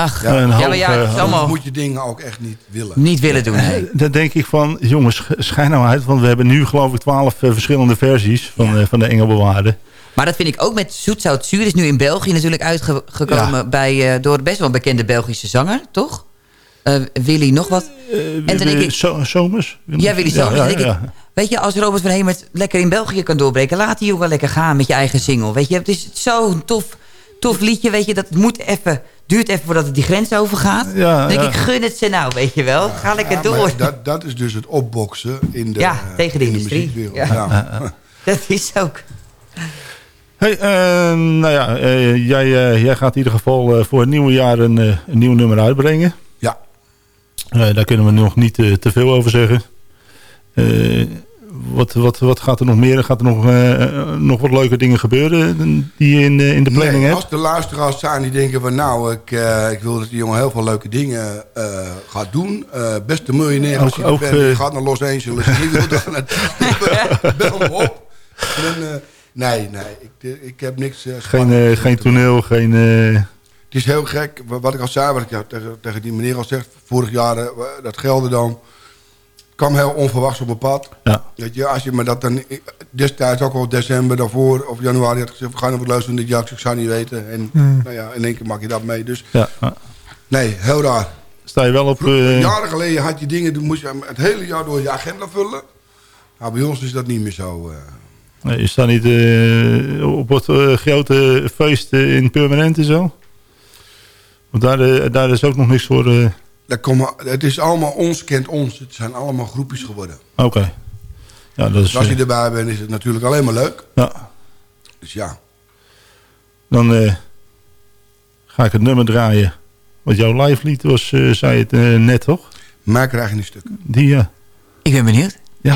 Ach, Ja, een ja, hoog, maar ja, het is eh, Soms allemaal moet je dingen ook echt niet willen. niet willen doen. nee. dan denk ik van, jongens, sch- schijn nou uit. Want we hebben nu geloof ik twaalf eh, verschillende versies van, eh, van de Engelbewaarde. Maar dat vind ik ook met Zoet Zout Zuur. is nu in België natuurlijk uitgekomen bij, eh, door best wel een bekende Belgische zanger, toch? Eh, Willy nog wat. en dan denk ik, Zo, Zomers? ja, Willy ja, ik, weet je, als Robert van Hemert lekker in België kan doorbreken... laat die jongen lekker gaan met je eigen single. Weet je, het is zo'n tof, tof liedje, weet je. Dat moet even, duurt even voordat het die grens overgaat. Ja, dan denk ja. ik, gun het ze nou, weet je wel. Ga lekker Ja, door. dat, dat is dus het opboksen in de, Ja, tegen de in industrie. muziekwereld. Ja. Ja. *laughs* Dat is ook... Hey, eh, nou ja, eh, jij, eh, jij gaat in ieder geval voor het nieuwe jaar een, een nieuw nummer uitbrengen. Ja. Eh, daar kunnen we nog niet te veel over zeggen. Wat, wat, wat gaat er nog meer? Gaat er nog, eh, eh, nog wat leuke dingen gebeuren die je in, in de planning Nee, hebt? als de luisteraars zijn die denken van nou, ik, eh, ik wil dat die jongen heel veel leuke dingen eh, gaat doen. Eh, beste miljonair, als je ook, bent, gaat naar Los Angeles. *laughs* ik wil. *laughs* Bel me op. En, eh, nee, nee, ik, ik heb niks... Geen, geen toneel, geen... eh, Het is heel gek, wa- wat ik al zei, wat ik ja, tegen, tegen die meneer al zeg, vorig jaar, dat Gelderdam, kwam heel onverwachts op mijn pad. ja. Weet je, als je me dat dan destijds ook al december daarvoor of januari had gezegd, we gaan nog wat luisteren dit jaar, ik zou niet weten. En nou ja, in één keer maak je dat mee. Dus Ja, nee, heel raar. Sta je wel op... Eh, jaren geleden had je dingen, toen moest je het hele jaar door je agenda vullen. Nou, bij ons is dat niet meer zo. eh. nee, je staat niet eh, op wat eh, grote feest in Permanent en zo? Want daar, daar is ook nog niks voor... Dat komen, het is allemaal ons kent ons. Het zijn allemaal groepjes geworden. Oké. Ja, dat is... Dus als je eh, erbij bent, is het natuurlijk alleen maar leuk. ja. Dus ja, Dan eh, ga ik het nummer draaien. Wat jouw live lied was, eh, zei je het net toch? mij krijg je een stuk. Die ja. Ik ben benieuwd. Ja.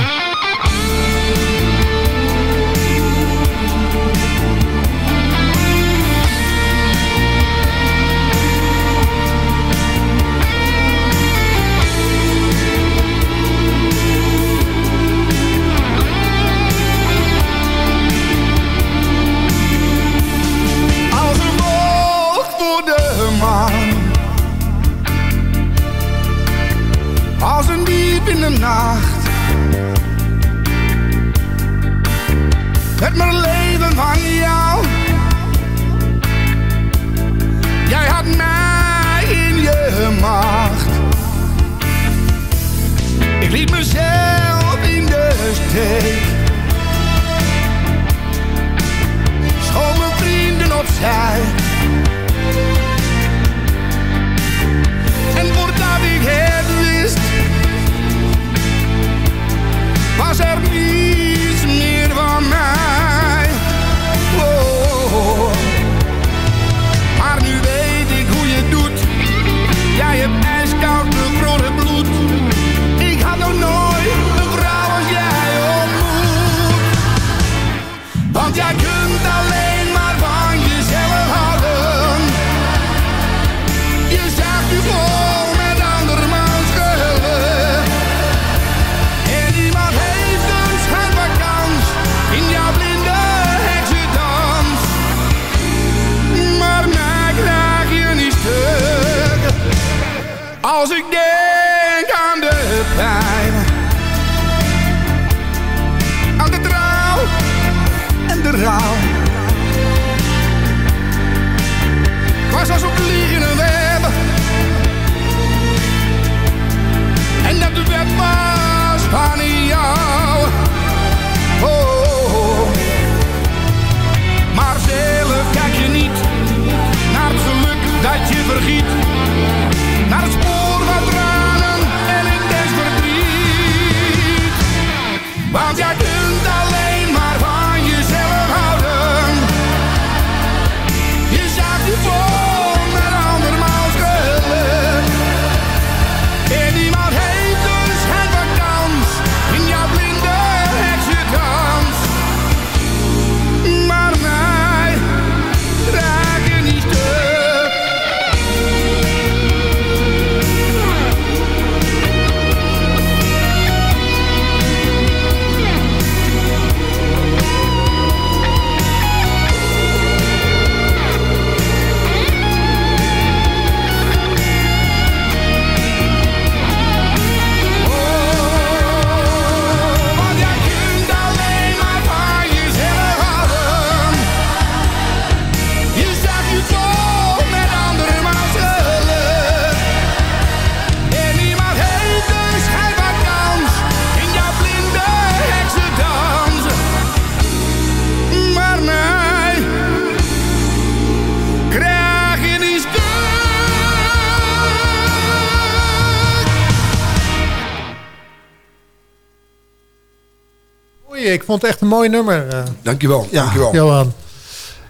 Vond het echt een mooi nummer. eh, Dankjewel, dankjewel. Johan.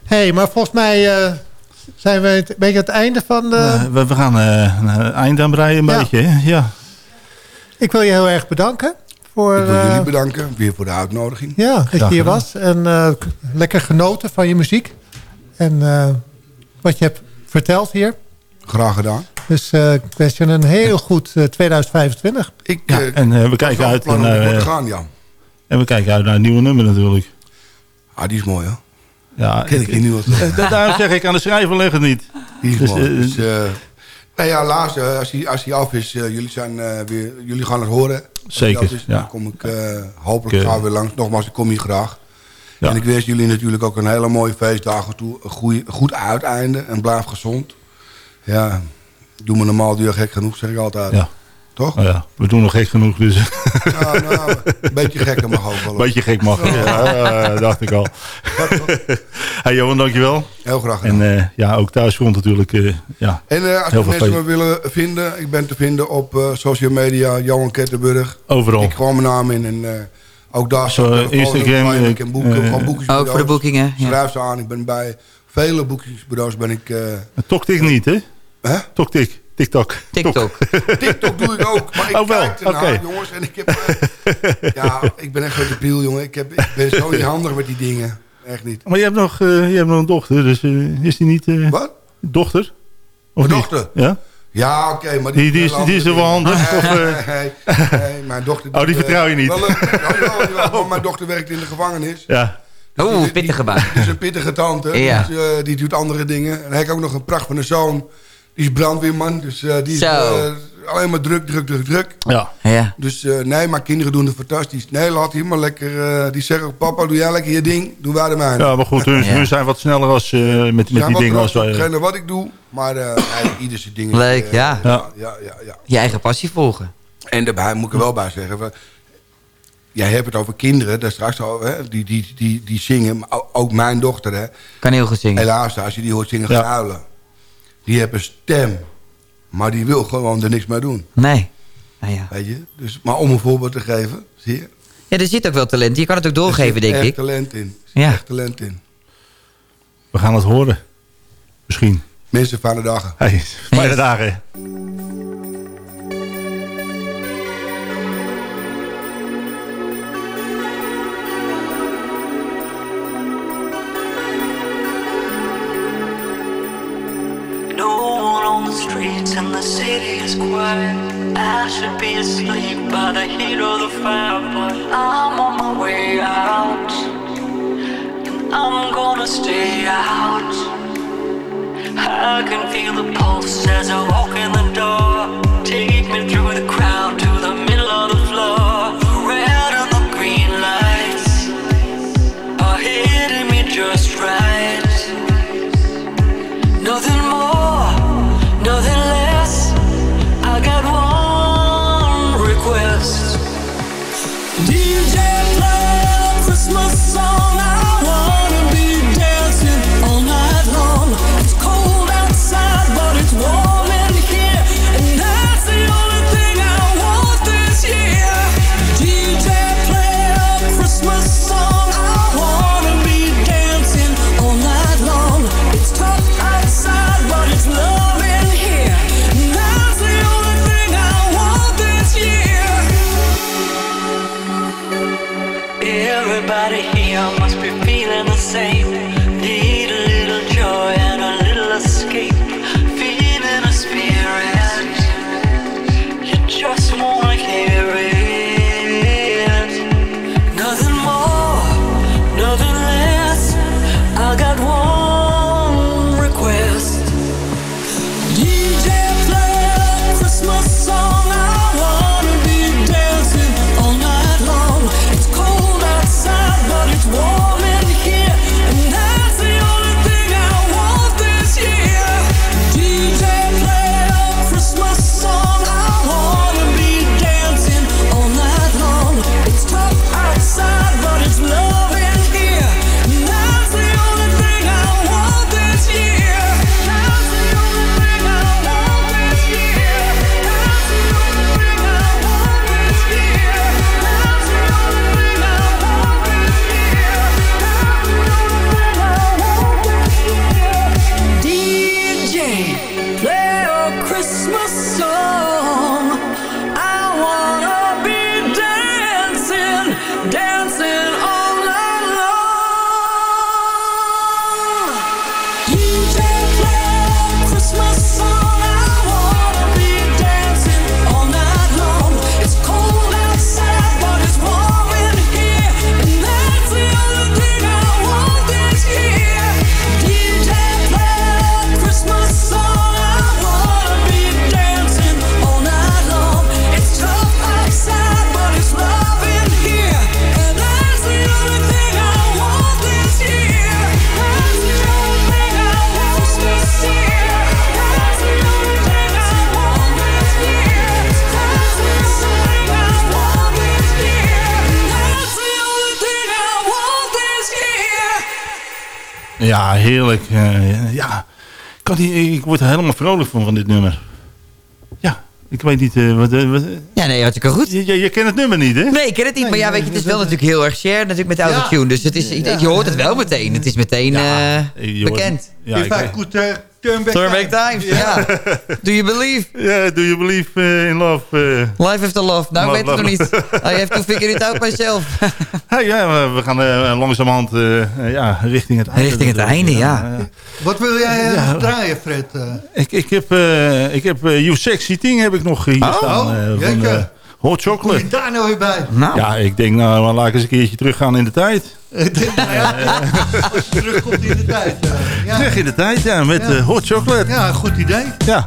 hey, maar volgens mij eh, zijn we het- een beetje aan het einde van de... Eh, we, we gaan eh een eind aan breien een Ja. beetje. hè? Ja. Ik wil je heel erg bedanken. Voor, Ik wil jullie bedanken, weer voor de uitnodiging. Ja, dat je hier was. En eh, lekker genoten van je muziek. En eh, wat je hebt verteld hier. Graag gedaan. Dus eh, ik wens je een heel goed eh, 2025. Ik, Ja, en we kijken uit naar, gaan, ja. En we kijken uit naar een nieuwe nummer natuurlijk. Ah, die is mooi, hoor. Ja, Ken ik je nu wat *laughs* Eh, da- Daarom zeg ik aan de schrijver leg het niet. Die is Dus, mooi. eh, Dus, eh, nou ja, als hij als hij af is, jullie, zijn, weer, jullie gaan het horen. Zeker, af is, ja. Dan kom ik hopelijk Ik, gauw weer langs. Nogmaals, ik kom hier graag. Ja. En ik wens jullie natuurlijk ook een hele mooie feestdagen toe. Een goeie, goed uiteinde en blijf gezond. Ja, doe me normaal duur gek genoeg, zeg ik altijd. Ja. Toch? Nou ja, we doen nog gek genoeg, dus Ja, nou, een beetje gekker mag ook wel. een beetje gek mag. Ja, dacht ik al. *laughs* hey Johan, dankjewel. Heel graag gedaan. En eh, ja, ook thuis komt natuurlijk. eh, ja, En eh, als Heel je veel mensen me willen vinden, ik ben te vinden op eh, social media, Johan Kettenburg. overal. Ik gewoon mijn naam in en eh, ook daar Zo, Instagram. Ik kan boeken, boekingsbureaus. Ook voor de boekingen. Ja. Schrijf ze aan, ik ben bij vele boekingsbureaus ben ik... eh Toktik niet, hè? hè? Toktik. TikTok. TikTok. TikTok doe ik ook, maar ik *laughs* Oh, wel, kijk ernaar, oké. jongens. En ik heb... eh, ja, ik ben echt een debiel, jongen. Ik, heb, ik ben zo niet handig met die dingen. Echt niet. Maar je hebt nog, eh, je hebt nog een dochter, dus eh, is die niet... eh, Wat? Dochter? Of niet? dochter? Ja? Ja, oké, maar Die- die is- die is er wel handig, of, eh? Nee, nee, nee, mijn dochter... Oh, die vertrouw je niet? Wel, *laughs* mijn dochter werkt in de gevangenis. Ja. Dus Oeh, die- pittige baan. Die is een pittige tante. Ja. Dus, eh, die doet andere dingen. En hij heeft ook nog een pracht van een zoon. Die is brandweerman. Dus eh, die is eh, alleen maar druk, druk, druk, druk. Ja. Ja. Dus eh, nee, maar kinderen doen het fantastisch. Nee, laat die maar lekker... eh, die zeggen, papa, doe jij lekker je ding. Doen wij de mijne. ja, maar goed, hun, Ja. hun zijn wat sneller als, eh, met, met die dingen als wij. hetgene wat ik doe. Maar eh *clears throat* eigenlijk ieder zijn dingen. Leuk, ja. ja, ja, ja, ja. Je eigen passie volgen. En daarbij moet ik er wel bij zeggen... van, Jij hebt het over kinderen, daar straks al, hè, die, die, die, die zingen. Maar ook mijn dochter, hè. Kan heel goed zingen. Helaas, als je die hoort zingen, Ja. gaan huilen. Die heeft een stem. Maar die wil gewoon er niks mee doen. Nee. Nou ja. Weet je? Dus, maar om een voorbeeld te geven, zie je? ja, er zit ook wel talent. Je kan het ook doorgeven, denk echt ik. talent in. Er zit Ja. echt talent in. We gaan het horen. Misschien. Mensen, fijne dagen. Hey, fijne dagen. Streets and the city is quiet. I should be asleep by the heat of the fire, but I'm on my way out. And I'm gonna stay out. I can feel the pulse as I walk in the door. Take me through the crowd to the middle of the floor. Heerlijk. Eh, ja, ik, kan die, ik word er helemaal vrolijk van, van dit nummer. Ja, ik weet niet... eh, wat, eh, wat, Ja, nee, hartstikke goed. je, je, je kent het nummer niet, hè? Nee, ik ken het niet. maar ja, weet je, het is wel natuurlijk heel erg share natuurlijk met autotune. Dus het is, je hoort het wel meteen. Het is meteen eh, je hoort- bekend. Ja, ik, Uh, turn back Turnback time. Times, ja. *laughs* Do you believe? ja, do you believe eh, in love? eh? Life after love. Nou, ik weet Love, het nog niet. I have to figure it out myself. Hey, ja, we- we gaan eh, langzamerhand ja, richting het einde. Richting het einde, ja. Wat wil jij Ja. draaien, Fred? Eh, Ik, ik heb, eh ik heb You Sexy Thing heb ik nog hier Oh, staan. van eh, Hot Chocolate. je daar nou weer bij? Nou, Ja, ik denk nou, laat ik eens een keertje teruggaan in de tijd. nou ja, *laughs* als je terugkomt in de tijd. ja. Terug in de tijd, ja, met Ja. eh, Hot Chocolate. ja, goed idee. Ja.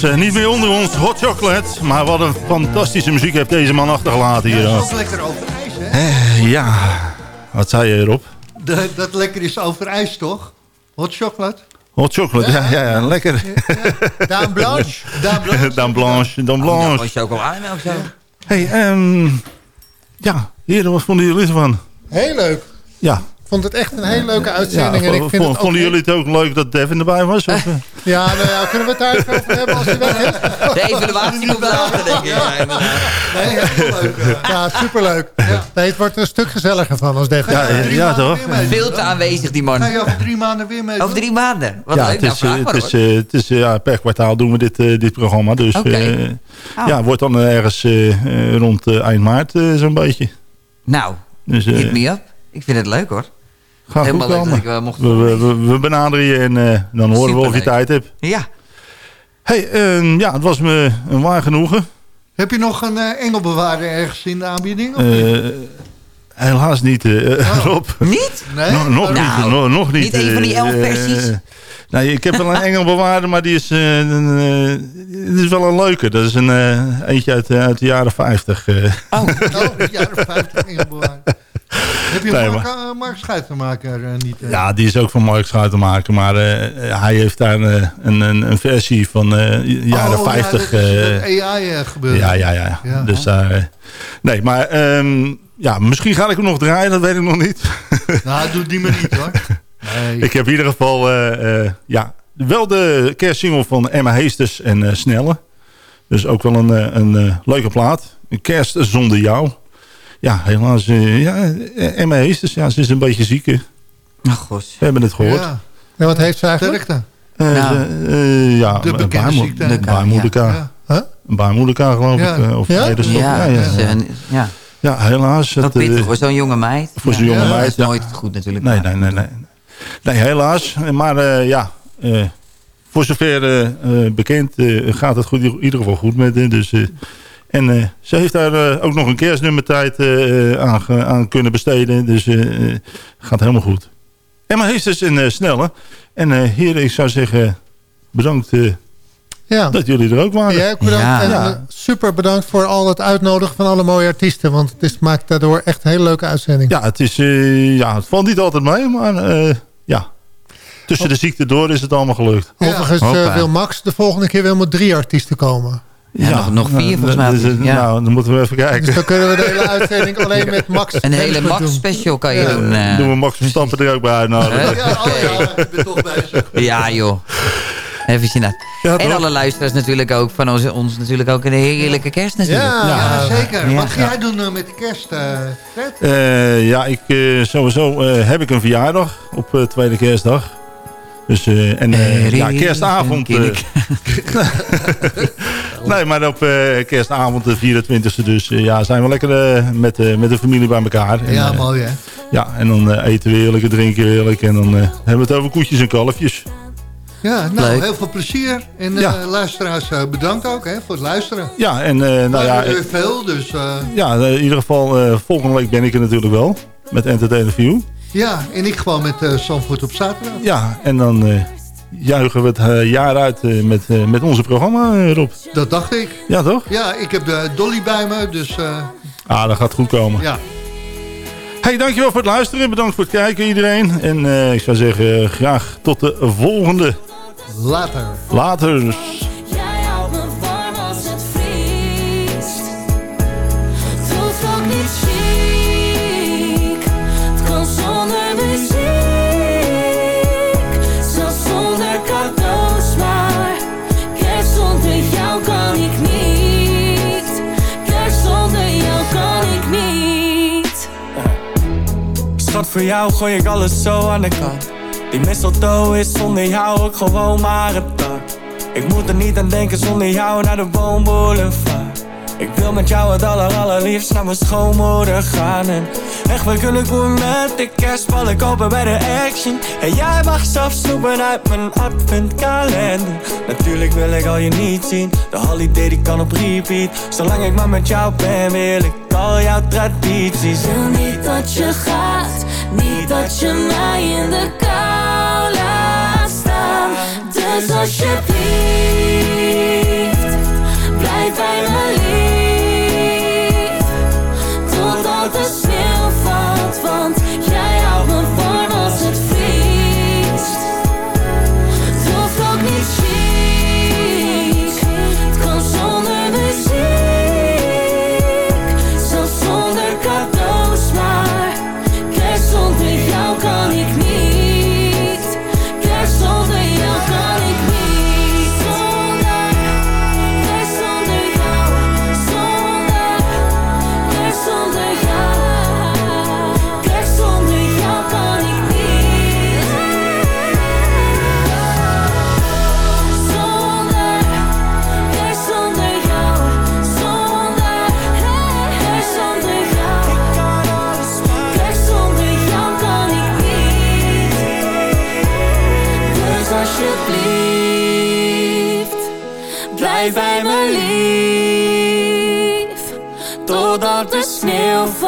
Helaas eh, niet meer onder ons. Hot Chocolate. Maar wat een fantastische muziek heeft deze man achtergelaten hier. Dat hoor. is ook lekker over ijs, hè? Eh, ja, wat zei je erop? Dat, dat lekker is over ijs, toch? Hot chocolate. Hot chocolate, ja, ja, ja lekker. Dame Blanche. Dame Blanche. *laughs* Blanche, Oh, was je ook al aan of zo? Hey, ehm ja, heren, wat vonden jullie ervan? Heel leuk. Ja, vond het echt een hele leuke uitzending. en ik vind het ook vonden jullie het ook leuk dat Devin erbij was? Of? *laughs* Ja, nou ja, kunnen we het daar even over hebben als je weg is? *laughs* De evaluatie komt later, denk ik. Ja. Nee, heel leuk. Ja, superleuk. Nee, het wordt er een stuk gezelliger van als Devin. Ja, ja, toch? Veel te aanwezig, die man. Ga je over drie maanden weer mee? Over drie maanden. Wat ja, leuk, het nou is, maar het is, het is eh, ja, per kwartaal doen we dit, dit programma. Dus eh, Oh. ja, wordt dan ergens rond eind maart zo'n beetje. Nou, Dus eh, hit me up. Ik vind het leuk hoor. Gaat goed Helemaal leuk dat komen. ik wel mocht We, we, benaderen je en eh, dan horen we of je tijd hebt. Ja. Hey, eh, ja, het was me een waar genoegen. Heb je nog een eh, engelbewaarder ergens in de aanbieding? of niet? Eh, helaas niet, eh, Rob. Niet? nee? Nog, nog Nou, niet, nog, nog niet. niet een van die elf eh, versies? eh, nee, ik heb wel een *laughs* engelbewaarder, maar die is, eh, een, eh, het is wel een leuke. Dat is een eh, eentje uit, eh, uit de jaren 50. eh. Oh, Oh, de jaren 50 engelbewaarder. Heb je Nee, Mark, uh, Mark Schuitenmaker uh, niet? Uh? Ja, die is ook van Mark Schuitenmaker. Maar eh, hij heeft daar eh, een, een, een versie van eh, jaren oh, 50. Ja, eh, AI gebeurt. ja, ja, ja, Ja. Dus daar... eh, nee, maar ehm, ja, misschien ga ik hem nog draaien. Dat weet ik nog niet. *laughs* Nou, doe die maar niet hoor. Nee. ik heb in ieder geval... eh, eh, ja, wel de kerstsingle van Emma Heesters en eh, Snelle. Dus ook wel een, eh, een eh, leuke plaat. Een kerst zonder jou. Ja, helaas. eh, ja, Emma Heesters, ja, ze is een beetje ziek. oh gos. We hebben het gehoord. Ja, En wat heeft ze eigenlijk? sterkte. Eh, Nou. eh, ja, De bekende baarmo- ziekte. Een baarmoederkaar. Ja. Huh? Een baarmoederkaar geloof Ja. ik. eh, Of Ja? dat is Ja, ja, ja, dus, ja. eh, ja. Ja, helaas. Wat het, eh, pittig voor zo'n jonge meid. voor zo'n Ja. jonge meid, Dat is ja. nooit goed natuurlijk. Nee, nee, nee, nee. Nee, helaas. Maar eh, ja, eh, voor zover eh, eh, bekend eh, gaat het goed, in ieder geval goed met. Dus, eh, en eh, ze heeft daar eh, ook nog een kerstnummertijd eh, aan, aan kunnen besteden. Dus gaat helemaal goed. Emma Heesters en eh Snelle. En eh heren, ik zou zeggen, bedankt eh, Ja. dat jullie er ook waren. Jij ook bedankt. Ja. En Ja. super bedankt voor al het uitnodigen van alle mooie artiesten. Want het is, maakt daardoor echt een hele leuke uitzending. Ja, het, is, eh, ja, het valt niet altijd mee, maar eh, ja. Tussen de ziekte door is het allemaal gelukt. Overigens eh, wil Max de volgende keer wel met drie artiesten komen. Ja, nog- nog vier nou, volgens mij dus, eh, ja. Nou, dan moeten we even kijken. Dus dan kunnen we de hele uitzending *laughs* alleen met Max Een hele doen. Max special kan je Ja. doen. eh. Doen we Max Verstappen er ook bij uitnodigen. Ja, oh ja, ik ben toch bezig. Ja, joh. Even zien dat. Ja, en alle luisteraars natuurlijk ook van ons, ons natuurlijk ook een heerlijke kerst natuurlijk. Ja. Ja, zeker. Ja. Wat ga jij doen uh, met de kerst, uh, Fred? Uh, ja, ik, uh, sowieso uh, heb ik een verjaardag op uh, tweede kerstdag. Dus, en ja, kerstavond... *laughs* *laughs* nee, maar op kerstavond de 24e dus ja, zijn we lekker met, met de familie bij elkaar. Ja, en, mooi hè? Ja, en dan eten we heerlijk en drinken we heerlijk. En dan hebben we het over koetjes en kalfjes. Ja, nou, Leuk. heel veel plezier. En uh, luisteraars, uh, bedankt ook hè, voor het luisteren. Ja, en uh, nou ja... er veel, dus... Uh, ja, in ieder geval, uh, volgende week ben ik er natuurlijk wel. Met Entertainer View. Ja, en ik gewoon met uh, op zaterdag. Ja, en dan uh, juichen we het uh, jaar uit met, met onze programma, Rob. Dat dacht ik. Ja, toch? Ja, ik heb de Dolly bij me, dus... ah, dat gaat goed komen. Ja. Hey, dankjewel voor het luisteren. Bedankt voor het kijken iedereen. En ik zou zeggen, graag tot de volgende. Later. Later. Voor jou gooi ik alles zo aan de kant. Die mistletoe is zonder jou ook gewoon maar een tak. Ik moet er niet aan denken zonder jou naar de woonboulevard. Ik wil met jou het aller allerliefst naar mijn schoonmoeder gaan. En echt, we kunnen doen met de kerstballen kopen bij de Action. En jij mag zelf snoepen uit mijn adventkalender. Natuurlijk wil ik al je niet zien. De holiday die kan op repeat. Zolang ik maar met jou ben wil ik al jouw tradities. Wil niet dat je gaat Niet dat je mij in de kou laat staan. Dus alsjeblieft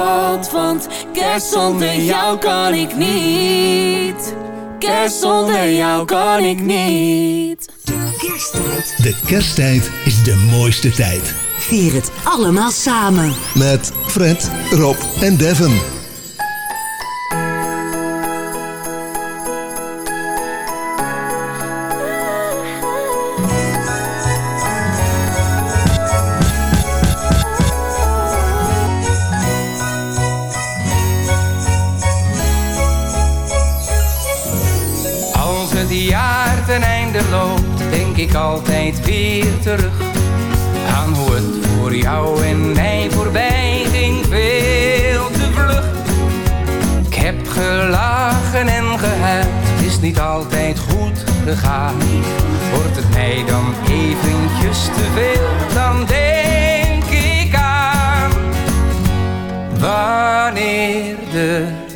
valt, want kerst zonder jou kan ik niet. Kerst zonder jou kan ik niet. Kersttijd. De kersttijd is de mooiste tijd. Vier het allemaal samen. Met Fred, Rob en Devin. Het jaar ten einde loopt, denk ik altijd weer terug aan hoe het voor jou en mij voorbij ging, veel te vlug. Ik heb gelachen en gehuild, het is niet altijd goed gegaan. Wordt het mij dan eventjes te veel, dan denk ik aan wanneer de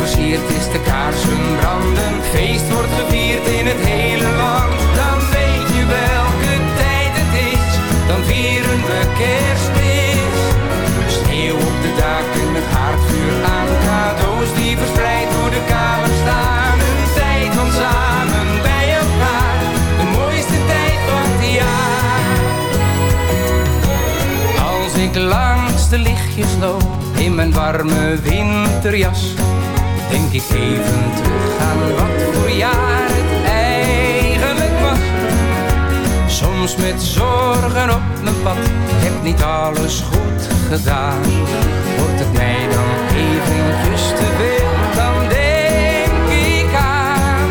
versierd is, de kaarsen branden, feest wordt gevierd in het hele land. Dan weet je welke tijd het is, dan vieren we kerstmis. Sneeuw op de daken, het haardvuur aan, cadeaus die verspreid door de kamer staan. Een tijd van samen bij elkaar, de mooiste tijd van het jaar. Als ik langs de lichtjes loop in mijn warme winterjas, ik even terug aan wat voor jaar het eigenlijk was. Soms met zorgen op mijn pad, heb niet alles goed gedaan. Wordt het mij dan eventjes te veel, dan denk ik aan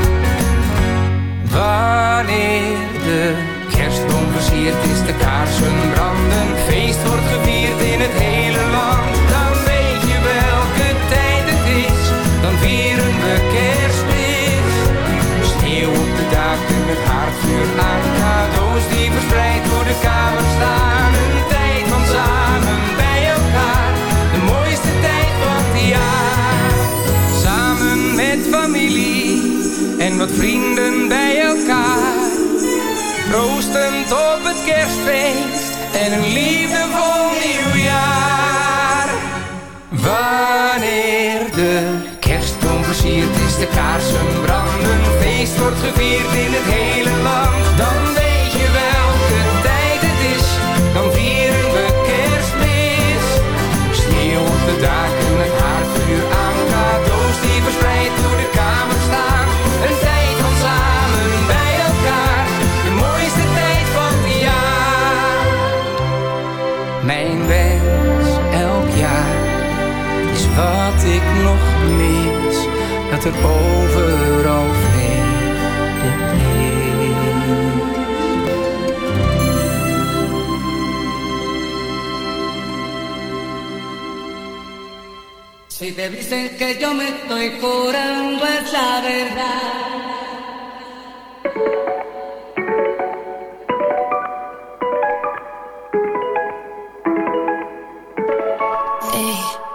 wanneer de kerstboom versierd is, de kaarsen branden, feest wordt gevierd in het hele het haardvuur aan, cadeaus die verspreid door de kamer staan. Een tijd van samen bij elkaar, de mooiste tijd van het jaar. Samen met familie en wat vrienden bij elkaar. Roostend op het kerstfeest en een nieuwjaar. Gevierd in het hele land. Dan weet je welke tijd het is, dan vieren we kerstmis. Sneeuw op de daken, het haardvuur aan, cadeaus die verspreid door de kamer staan. Een tijd van samen bij elkaar, de mooiste tijd van het jaar. Mijn wens elk jaar is wat ik nog mis, dat er overal Si te dicen que yo me estoy curando es la verdad.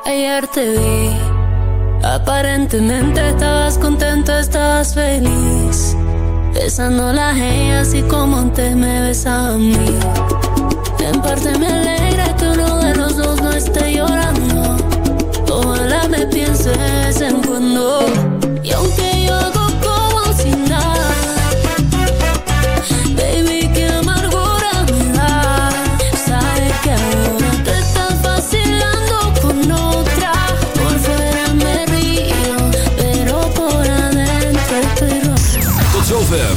Ayer te vi. Aparentemente estabas contento, estabas feliz. Besando la gente así como te me besaba a mí. En parte me alegra